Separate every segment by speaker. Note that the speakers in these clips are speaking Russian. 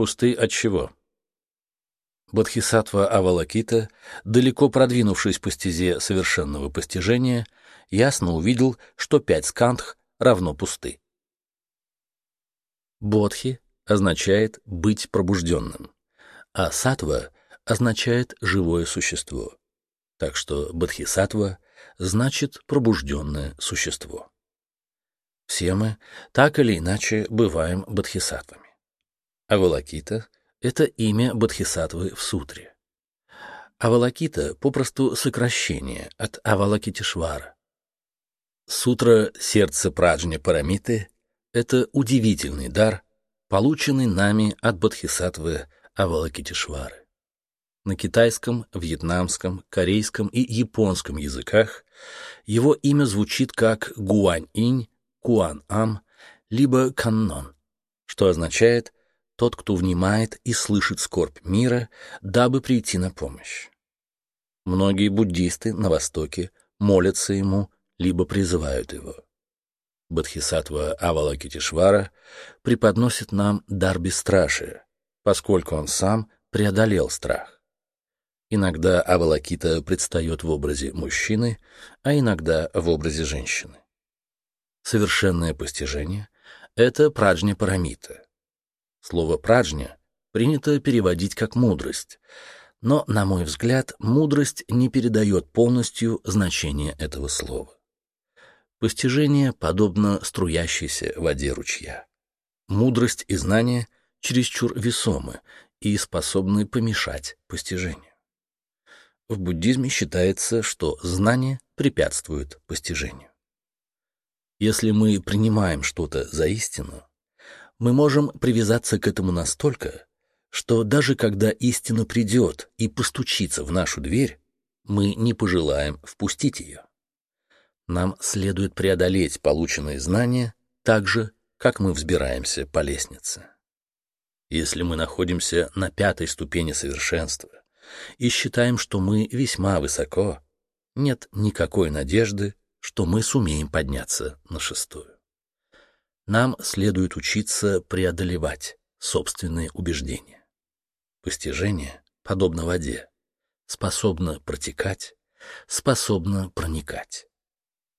Speaker 1: Пусты от чего? Бодхисаттва Авалакита, далеко продвинувшись по стезе совершенного постижения, ясно увидел, что пять скандх равно пусты. Бодхи означает быть пробужденным, а сатва означает живое существо. Так что бодхисаттва значит пробужденное существо. Все мы так или иначе бываем бодхисаттвами. Авалакита — это имя бодхисаттвы в сутре. Авалакита — попросту сокращение от Авалакитишвара. Сутра «Сердце Праджня Парамиты» — это удивительный дар, полученный нами от бодхисаттвы Авалакитишвары. На китайском, вьетнамском, корейском и японском языках его имя звучит как Гуань-инь, Куан-ам, либо Каннон, что означает «тот, кто внимает и слышит скорбь мира, дабы прийти на помощь». Многие буддисты на Востоке молятся ему, либо призывают его. Бодхисаттва Авалакитишвара преподносит нам дар бесстрашия, поскольку он сам преодолел страх. Иногда Авалакита предстает в образе мужчины, а иногда в образе женщины. Совершенное постижение — это праджня парамита. Слово праджня принято переводить как мудрость, но, на мой взгляд, мудрость не передает полностью значение этого слова. Постижение подобно струящейся воде ручья. Мудрость и знание чересчур весомы и способны помешать постижению. В буддизме считается, что знание препятствует постижению. Если мы принимаем что-то за истину, мы можем привязаться к этому настолько, что даже когда истина придет и постучится в нашу дверь, мы не пожелаем впустить ее. Нам следует преодолеть полученные знания так же, как мы взбираемся по лестнице. Если мы находимся на пятой ступени совершенства, и считаем, что мы весьма высоко, нет никакой надежды, что мы сумеем подняться на шестую. Нам следует учиться преодолевать собственные убеждения. Постижение, подобно воде, способно протекать, способно проникать.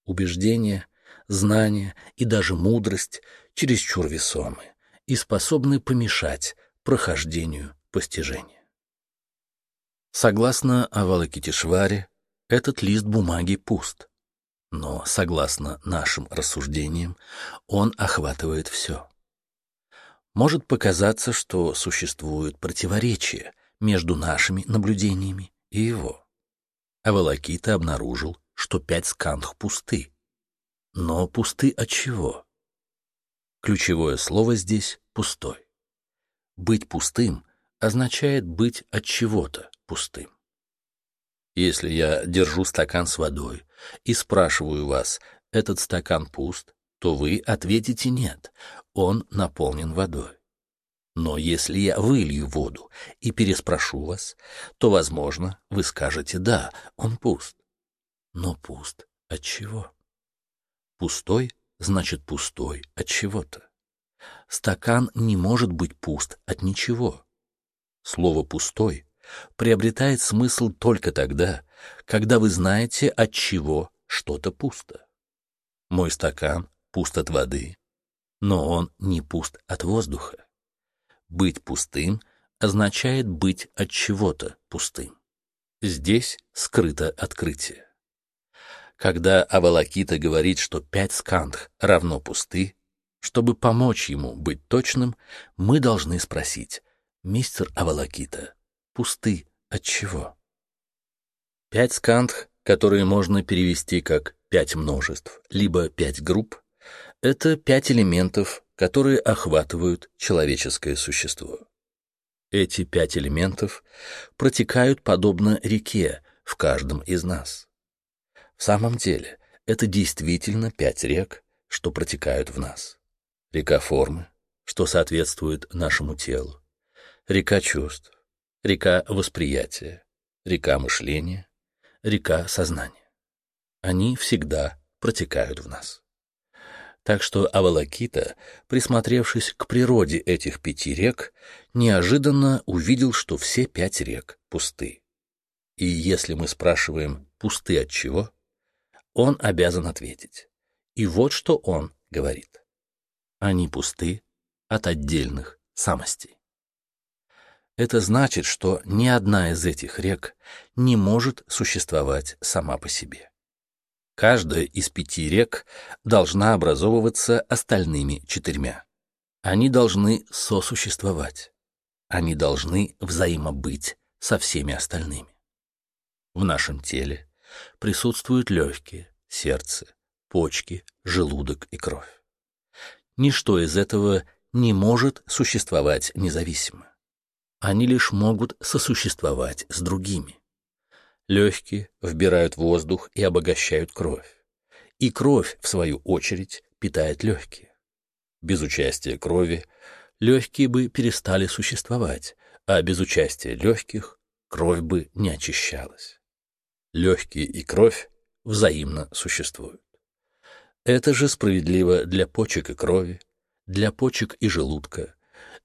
Speaker 1: Убеждения, знания и даже мудрость чересчур весомы и способны помешать прохождению постижения. Согласно Авалакитишваре, этот лист бумаги пуст. Но, согласно нашим рассуждениям, он охватывает все. Может показаться, что существует противоречие между нашими наблюдениями и его. Авалакита обнаружил, что пять скандх пусты. Но пусты от чего? Ключевое слово здесь — пустой. Быть пустым означает быть от чего-то, пустым. Если я держу стакан с водой и спрашиваю вас, этот стакан пуст, то вы ответите «нет», он наполнен водой. Но если я вылью воду и переспрошу вас, то, возможно, вы скажете «да, он пуст». Но пуст от чего? Пустой значит пустой от чего-то. Стакан не может быть пуст от ничего. Слово «пустой» приобретает смысл только тогда, когда вы знаете, от чего что-то пусто. Мой стакан пуст от воды, но он не пуст от воздуха. Быть пустым означает быть от чего-то пустым. Здесь скрыто открытие. Когда Авалакита говорит, что пять скандх равно пусты, чтобы помочь ему быть точным, мы должны спросить, мистер Авалакита, пусты от чего? Пять скандх, которые можно перевести как пять множеств, либо пять групп, это пять элементов, которые охватывают человеческое существо. Эти пять элементов протекают подобно реке в каждом из нас. В самом деле, это действительно пять рек, что протекают в нас. Река формы, что соответствует нашему телу. Река чувств, река восприятия, река мышления, река сознания. Они всегда протекают в нас. Так что Авалакита, присмотревшись к природе этих пяти рек, неожиданно увидел, что все пять рек пусты. И если мы спрашиваем, пусты от чего, он обязан ответить. И вот что он говорит. Они пусты от отдельных самостей. Это значит, что ни одна из этих рек не может существовать сама по себе. Каждая из пяти рек должна образовываться остальными четырьмя. Они должны сосуществовать. Они должны взаимобыть со всеми остальными. В нашем теле присутствуют легкие, сердце, почки, желудок и кровь. Ничто из этого не может существовать независимо. Они лишь могут сосуществовать с другими. Легкие вбирают воздух и обогащают кровь. И кровь, в свою очередь, питает легкие. Без участия крови легкие бы перестали существовать, а без участия легких кровь бы не очищалась. Легкие и кровь взаимно существуют. Это же справедливо для почек и крови, для почек и желудка,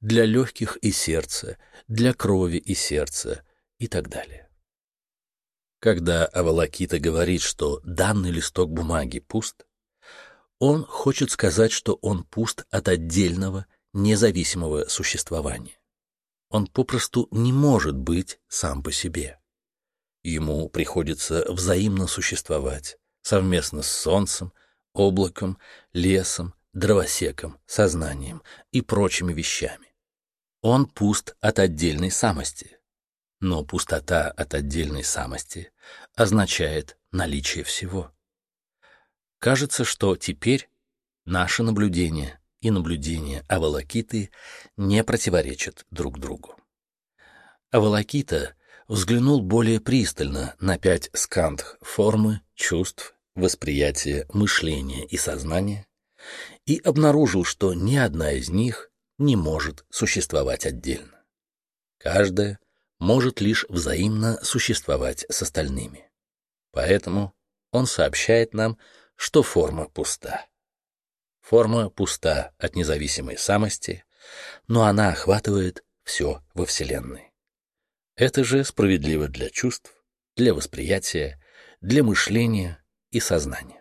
Speaker 1: для легких и сердца, для крови и сердца и так далее. Когда Авалакита говорит, что данный листок бумаги пуст, он хочет сказать, что он пуст от отдельного, независимого существования. Он попросту не может быть сам по себе. Ему приходится взаимно существовать совместно с солнцем, облаком, лесом, дровосеком, сознанием и прочими вещами. Он пуст от отдельной самости. Но пустота от отдельной самости означает наличие всего. Кажется, что теперь наше наблюдение и наблюдение Авалакиты не противоречат друг другу. Авалакита взглянул более пристально на пять скандх формы, чувств, восприятия, мышления и сознания и обнаружил, что ни одна из них не может существовать отдельно. Каждая может лишь взаимно существовать с остальными. Поэтому он сообщает нам, что форма пуста. Форма пуста от независимой самости, но она охватывает все во Вселенной. Это же справедливо для чувств, для восприятия, для мышления и сознания.